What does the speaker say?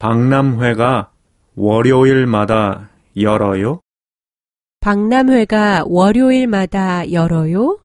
박람회가 월요일마다 열어요? 박람회가 월요일마다 열어요?